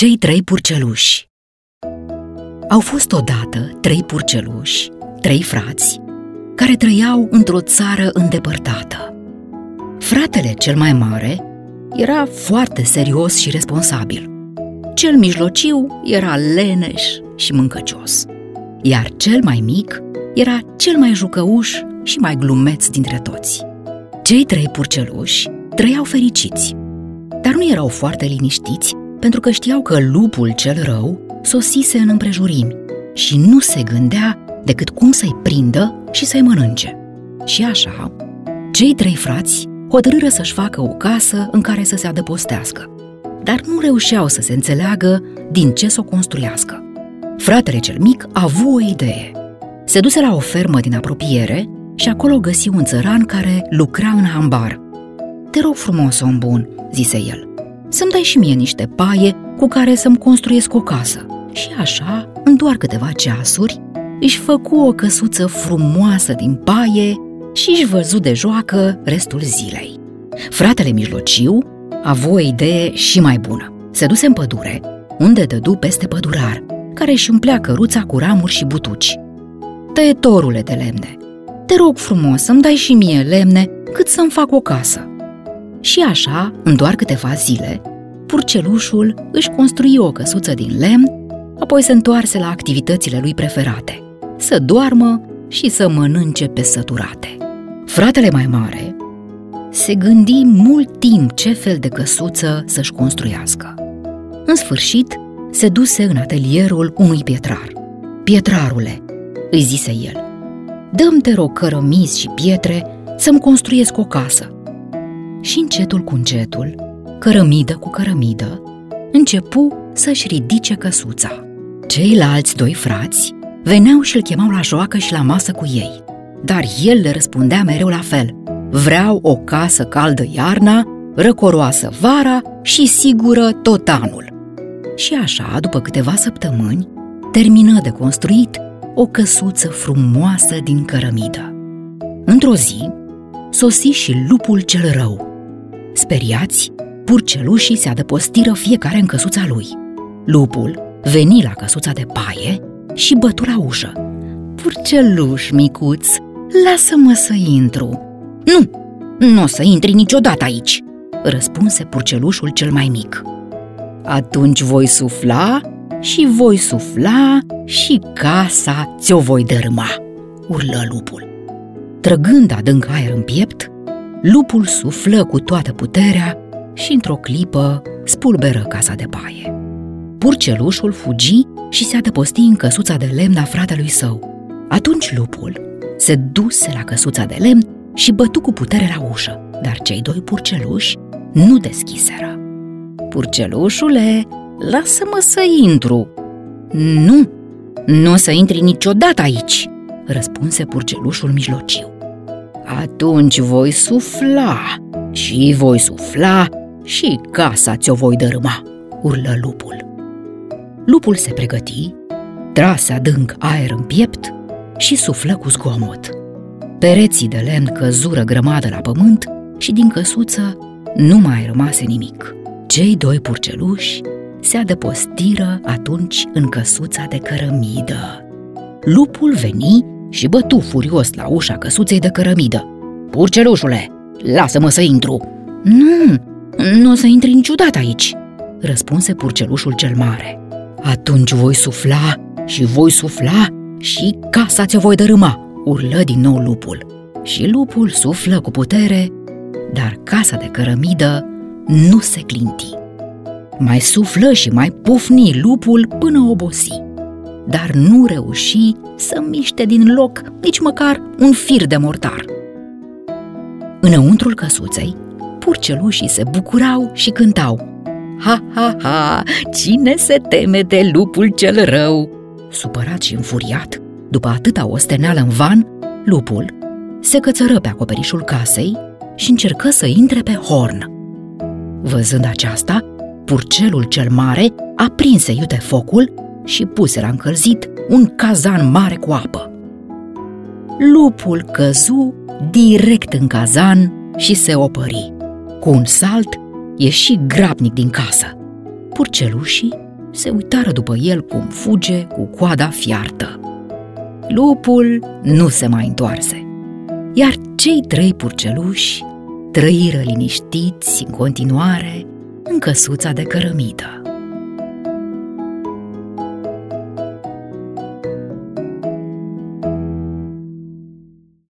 Cei trei purceluși Au fost odată trei purceluși, trei frați, care trăiau într-o țară îndepărtată. Fratele cel mai mare era foarte serios și responsabil. Cel mijlociu era leneș și mâncăcios, iar cel mai mic era cel mai jucăuș și mai glumeț dintre toți. Cei trei purceluși trăiau fericiți, dar nu erau foarte liniștiți pentru că știau că lupul cel rău sosise în împrejurimi și nu se gândea decât cum să-i prindă și să-i mănânce. Și așa, cei trei frați hotărâră să-și facă o casă în care să se adăpostească, dar nu reușeau să se înțeleagă din ce să o construiască. Fratele cel mic a avut o idee. Se duse la o fermă din apropiere și acolo găsi un țăran care lucra în hambar. Te rog frumos, om bun, zise el, să-mi dai și mie niște paie cu care să-mi construiesc o casă. Și așa, în doar câteva ceasuri, își făcu o căsuță frumoasă din paie și își văzu de joacă restul zilei. Fratele mijlociu a avut o idee și mai bună. Se duse în pădure, unde dădu peste pădurar, care își umplea căruța cu ramuri și butuci. Tăietorule de lemne, te rog frumos să-mi dai și mie lemne cât să-mi fac o casă. Și așa, în doar câteva zile, purcelușul își construi o căsuță din lemn, apoi se întoarse la activitățile lui preferate, să doarmă și să mănânce pe săturate. Fratele mai mare se gândi mult timp ce fel de căsuță să-și construiască. În sfârșit, se duse în atelierul unui pietrar. Pietrarule, îi zise el, dăm te rog cărămizi și pietre să-mi construiesc o casă. Și încetul cu încetul, cărămidă cu cărămidă, începu să-și ridice căsuța. Ceilalți doi frați veneau și îl chemau la joacă și la masă cu ei, dar el le răspundea mereu la fel. Vreau o casă caldă iarna, răcoroasă vara și sigură tot anul. Și așa, după câteva săptămâni, termină de construit o căsuță frumoasă din cărămidă. Într-o zi, sosi și lupul cel rău. Speriați, purcelușii se adăpostiră fiecare în căsuța lui. Lupul veni la căsuța de paie și bătu la ușă. Purceluș, micuț, lasă-mă să intru. Nu, nu o să intri niciodată aici, răspunse purcelușul cel mai mic. Atunci voi sufla și voi sufla și casa ți-o voi dărâma, urlă lupul. Trăgând adânc aer în piept, lupul suflă cu toată puterea și într-o clipă spulberă casa de baie. Purcelușul fugi și se adăposti în căsuța de lemn a fratelui său. Atunci lupul se duse la căsuța de lemn și bătu cu putere la ușă, dar cei doi purceluși nu deschiseră. Purcelușule, lasă-mă să intru. Nu, nu o să intri niciodată aici, răspunse purcelușul mijlociu. Atunci voi sufla și voi sufla și casa ți-o voi dărâma, urlă lupul. Lupul se pregăti, trase adânc aer în piept și suflă cu zgomot. Pereții de lemn căzură grămadă la pământ și din căsuță nu mai rămase nimic. Cei doi purceluși se adăpostiră atunci în căsuța de cărămidă. Lupul veni și bătu furios la ușa căsuței de cărămidă. Purcelușule, lasă-mă să intru! Nu, nu o să intri niciodată aici, răspunse purcelușul cel mare. Atunci voi sufla și voi sufla și casa ți-o voi dărâma, urlă din nou lupul. Și lupul suflă cu putere, dar casa de cărămidă nu se clinti. Mai suflă și mai pufni lupul până obosi, dar nu reuși să miște din loc nici măcar un fir de mortar. Înăuntrul căsuței, purcelușii se bucurau și cântau. Ha, ha, ha, cine se teme de lupul cel rău? Supărat și înfuriat, după atâta osteneală în van, lupul se cățără pe acoperișul casei și încercă să intre pe horn. Văzând aceasta, purcelul cel mare aprinse iute focul și puse la încălzit un cazan mare cu apă. Lupul căzu direct în cazan și se opări. Cu un salt ieși grabnic din casă. Purcelușii se uitară după el cum fuge cu coada fiartă. Lupul nu se mai întoarse, iar cei trei purceluși trăiră liniștiți în continuare în căsuța de cărămidă.